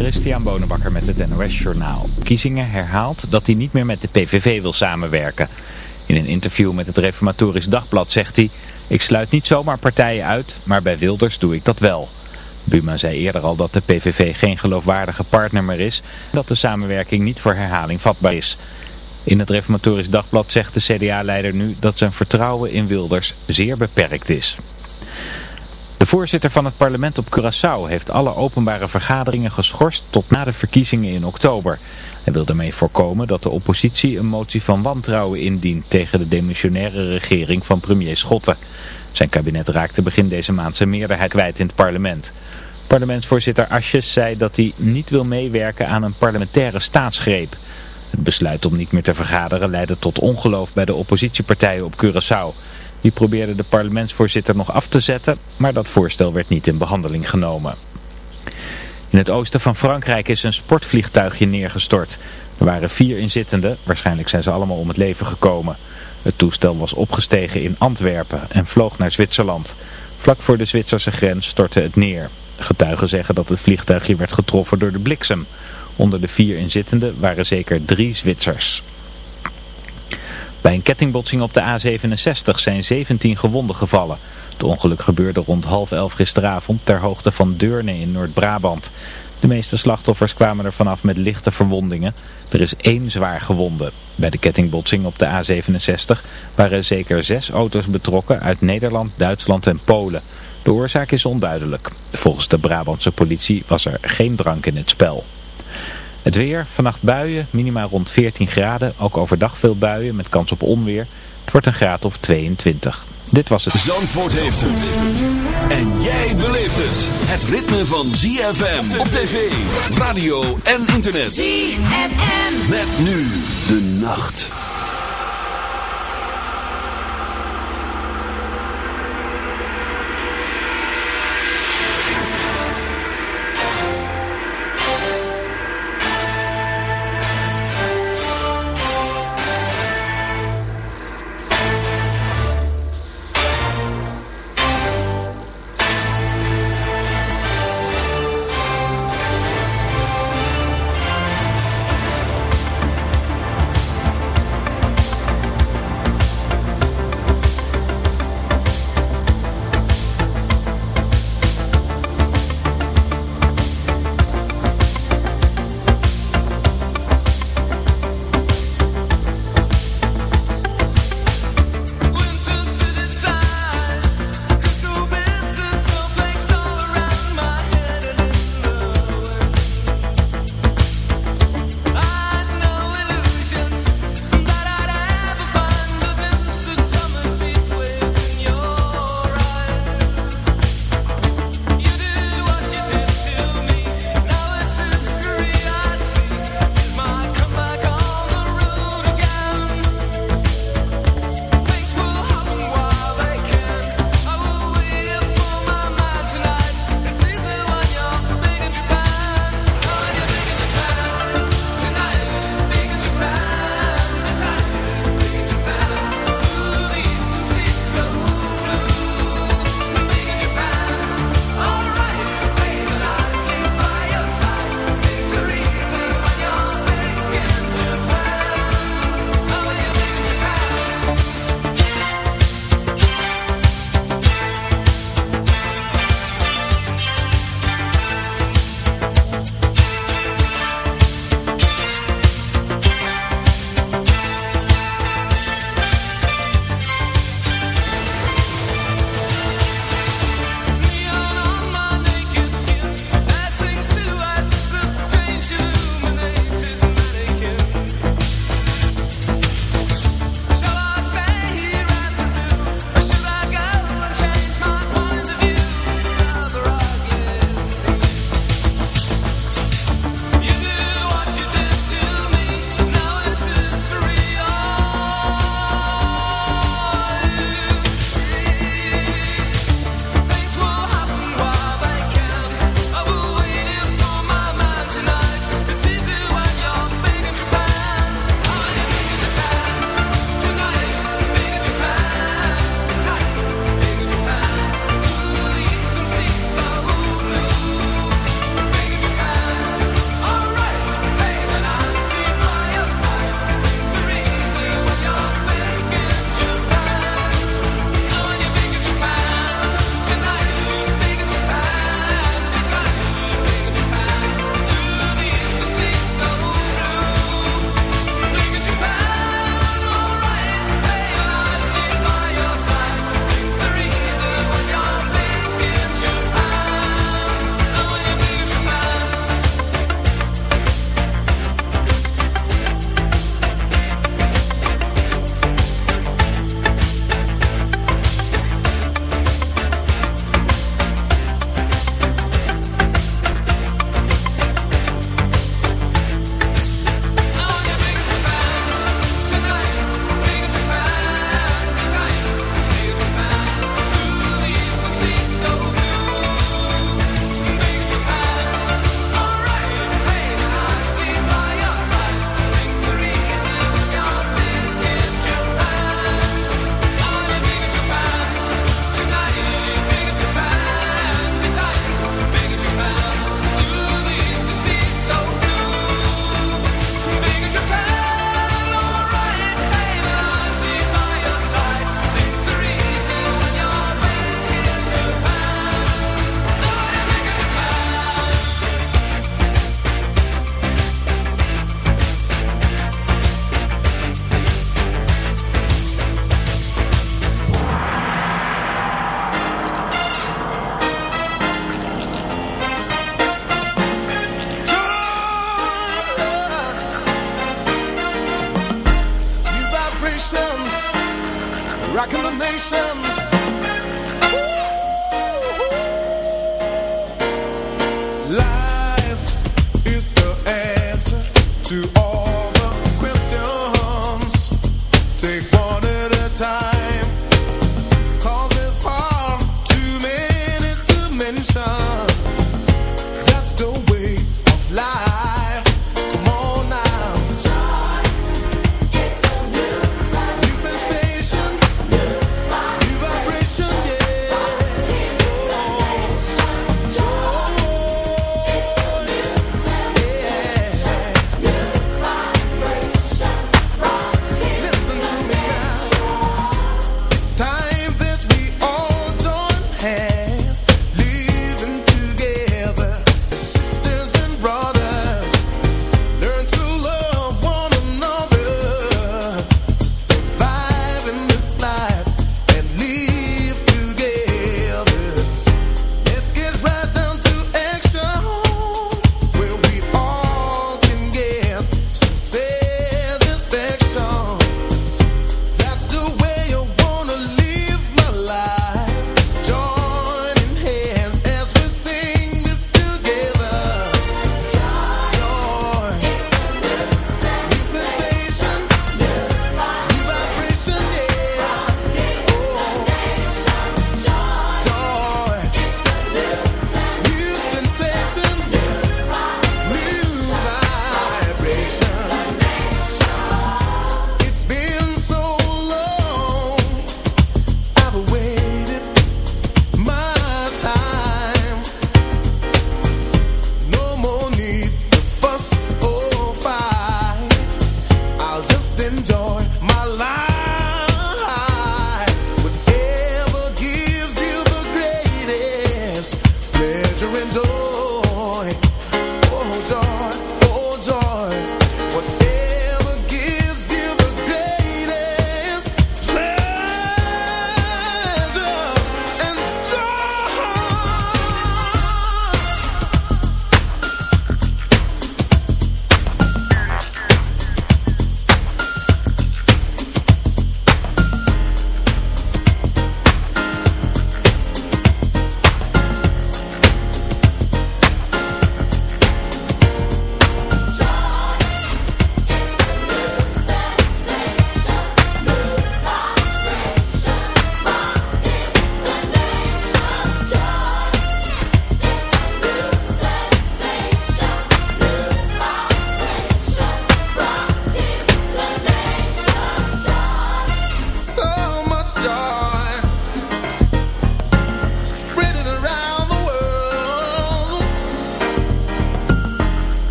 Christian Bonenbakker met het NOS Journaal. Kiezingen herhaalt dat hij niet meer met de PVV wil samenwerken. In een interview met het Reformatorisch Dagblad zegt hij... Ik sluit niet zomaar partijen uit, maar bij Wilders doe ik dat wel. Buma zei eerder al dat de PVV geen geloofwaardige partner meer is... dat de samenwerking niet voor herhaling vatbaar is. In het Reformatorisch Dagblad zegt de CDA-leider nu dat zijn vertrouwen in Wilders zeer beperkt is. De voorzitter van het parlement op Curaçao heeft alle openbare vergaderingen geschorst tot na de verkiezingen in oktober. Hij wil daarmee voorkomen dat de oppositie een motie van wantrouwen indient tegen de demissionaire regering van premier Schotten. Zijn kabinet raakte begin deze maand zijn meerderheid kwijt in het parlement. Parlementsvoorzitter Asjes zei dat hij niet wil meewerken aan een parlementaire staatsgreep. Het besluit om niet meer te vergaderen leidde tot ongeloof bij de oppositiepartijen op Curaçao. Die probeerde de parlementsvoorzitter nog af te zetten, maar dat voorstel werd niet in behandeling genomen. In het oosten van Frankrijk is een sportvliegtuigje neergestort. Er waren vier inzittenden, waarschijnlijk zijn ze allemaal om het leven gekomen. Het toestel was opgestegen in Antwerpen en vloog naar Zwitserland. Vlak voor de Zwitserse grens stortte het neer. Getuigen zeggen dat het vliegtuigje werd getroffen door de bliksem. Onder de vier inzittenden waren zeker drie Zwitsers. Bij een kettingbotsing op de A67 zijn 17 gewonden gevallen. Het ongeluk gebeurde rond half elf gisteravond ter hoogte van Deurne in Noord-Brabant. De meeste slachtoffers kwamen er vanaf met lichte verwondingen. Er is één zwaar gewonde. Bij de kettingbotsing op de A67 waren zeker zes auto's betrokken uit Nederland, Duitsland en Polen. De oorzaak is onduidelijk. Volgens de Brabantse politie was er geen drank in het spel. Het weer, vannacht buien, minima rond 14 graden. Ook overdag veel buien met kans op onweer. Het wordt een graad of 22. Dit was het. Zandvoort heeft het. En jij beleeft het. Het ritme van ZFM op tv, radio en internet. ZFM. Met nu de nacht.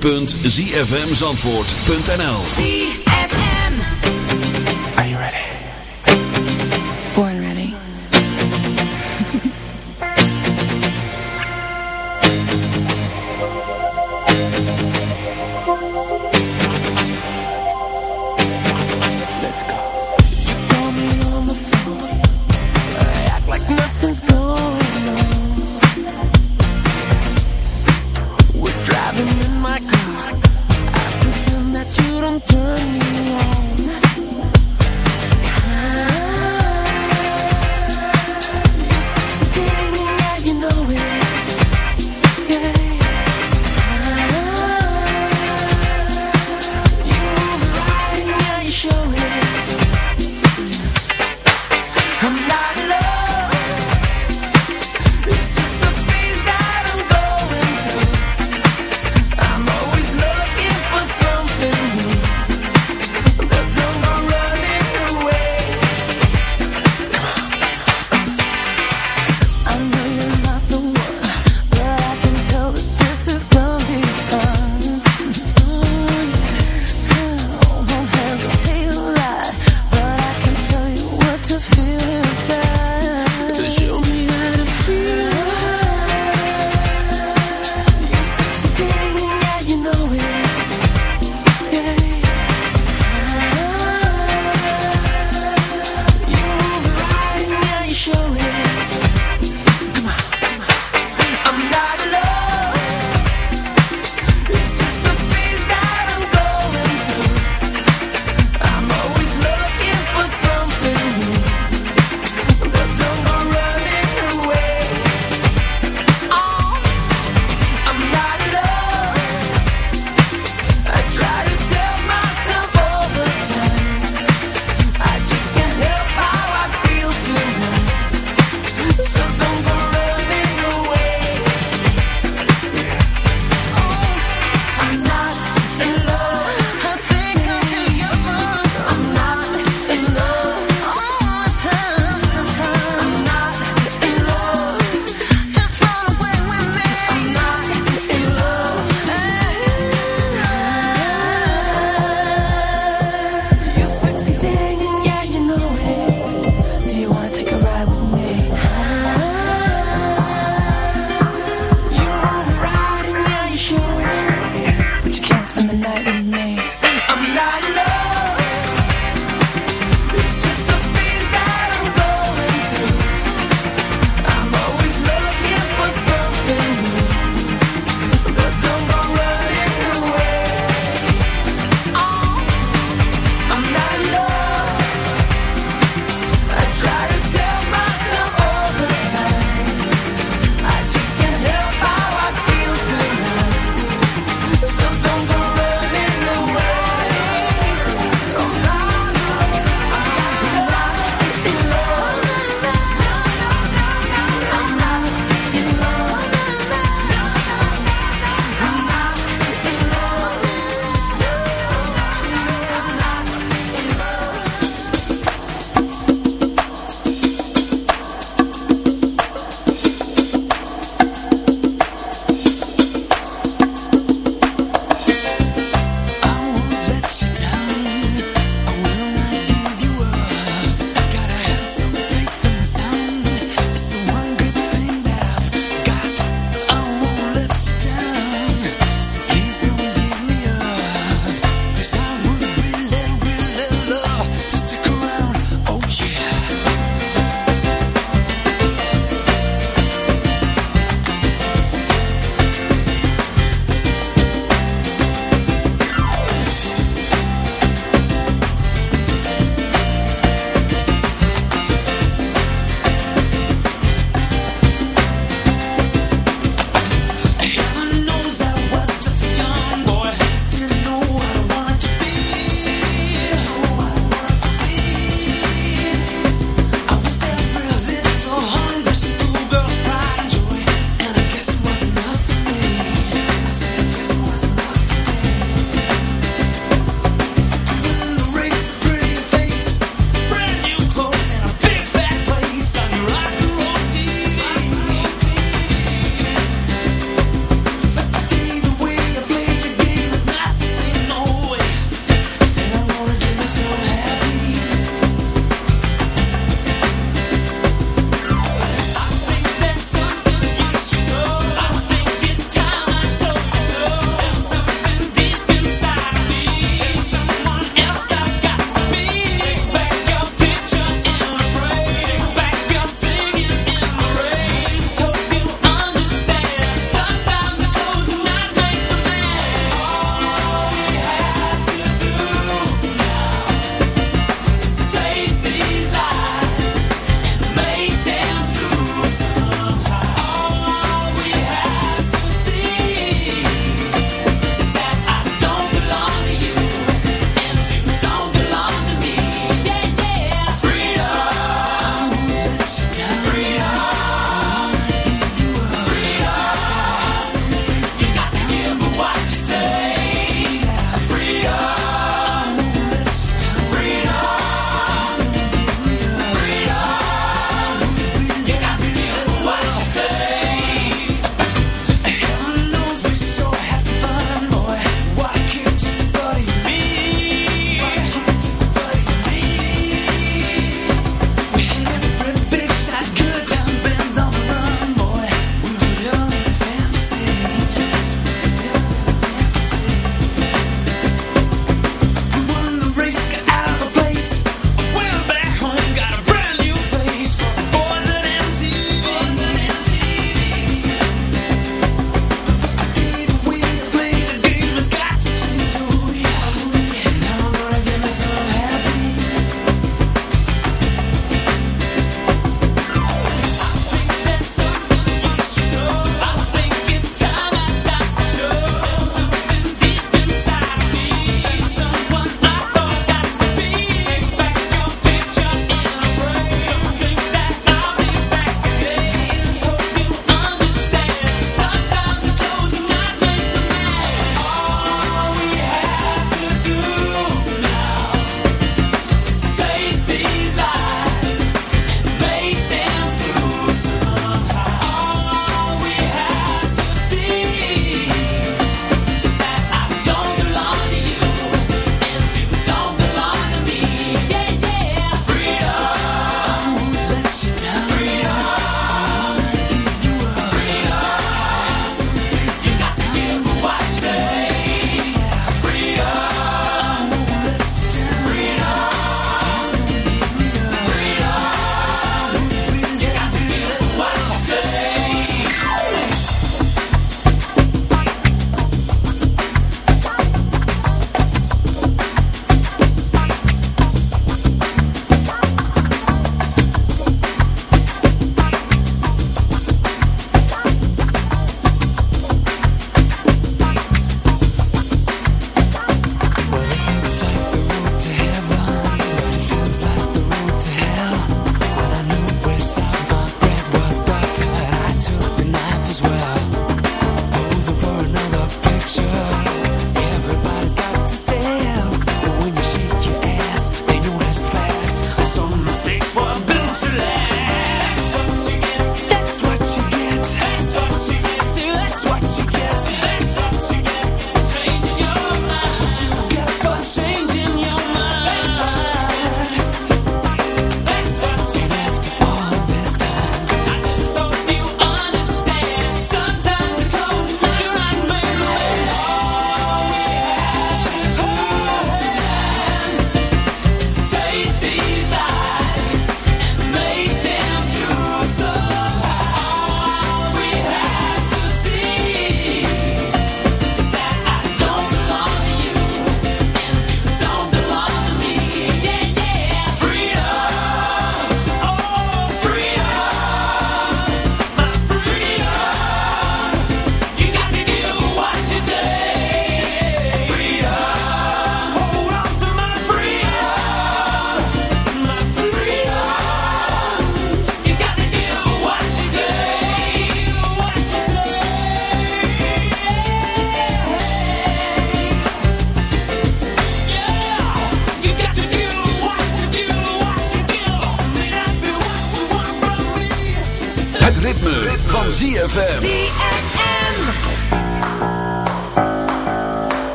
www.zfmzandvoort.nl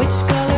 which girl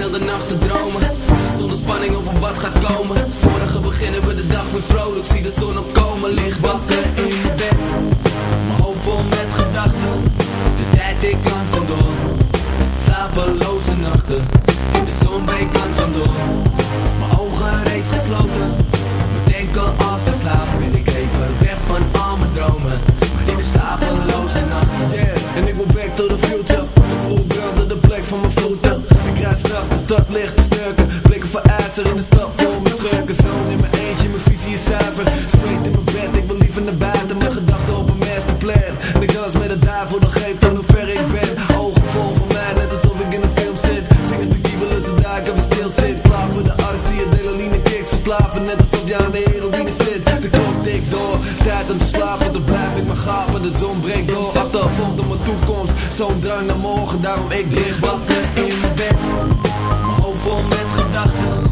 heel de nacht te dromen. Zonder spanning over wat gaat komen. Morgen beginnen we de dag weer vrolijk. Zie de zon opkomen, licht wakker in bed. Mijn hoofd vol met gedachten. De tijd ik langzaam door. Slapeloze nachten. In De zon breekt langzaam door. Mijn ogen reeds gesloten. Denken als ik slaap Ben ik even weg van al mijn dromen. Maar ik heb slapeloze nachten. Yeah, en ik wil back to the future stad te Blikken voor ijzer in de stad vol met schurken. Zoon in mijn eentje, mijn visie is zuiver. Zweet in mijn bed, ik wil liever naar buiten. Mijn gedachten op een masterplan En ik dans met de duivel, dan geeft aan hoe ver ik ben. Ogen van mij, net alsof ik in een film zit. Vingers bekiebelen, ze duiken, we stil zit. Klaar voor de arts, je delaline kicks Verslaven, net alsof je aan de heroïne zit. De klok tikt door, tijd om te slapen. Dan blijf ik maar gapen, de zon breekt door. Achtervolgd op mijn toekomst, zo'n drang naar morgen Daarom ik lig wakker in mijn bed met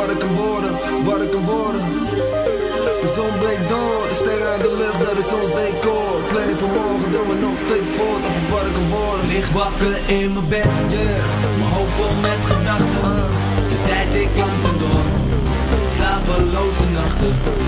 wat ik kan worden, wat ik kan worden. De zon breekt door, de sterren aan de lucht, dat is ons decor. Planning van morgen, doe me nog steeds voort Over wat ik kan worden. Lig wakker in mijn bed, Mijn hoofd vol met gedachten. De tijd ik langzaam door Slapeloze nachten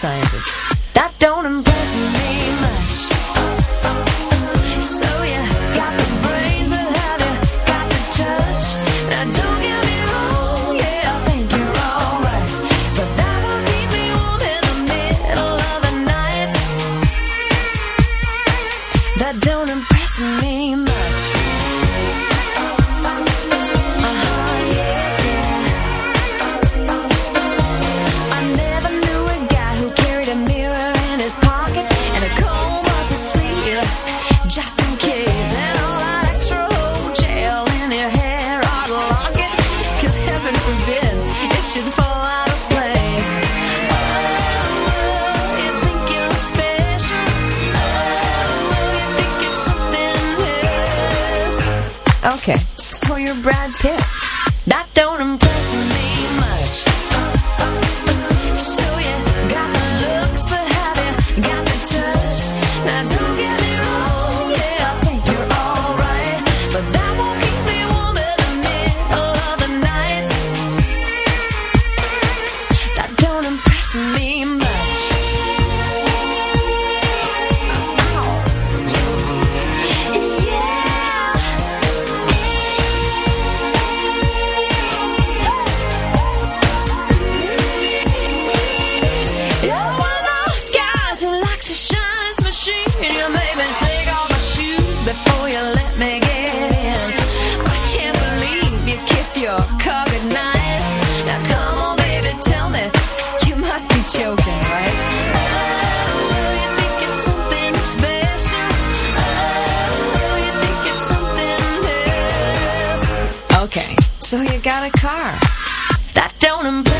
scientist. That don't impress me much. So you got a car. That don't impress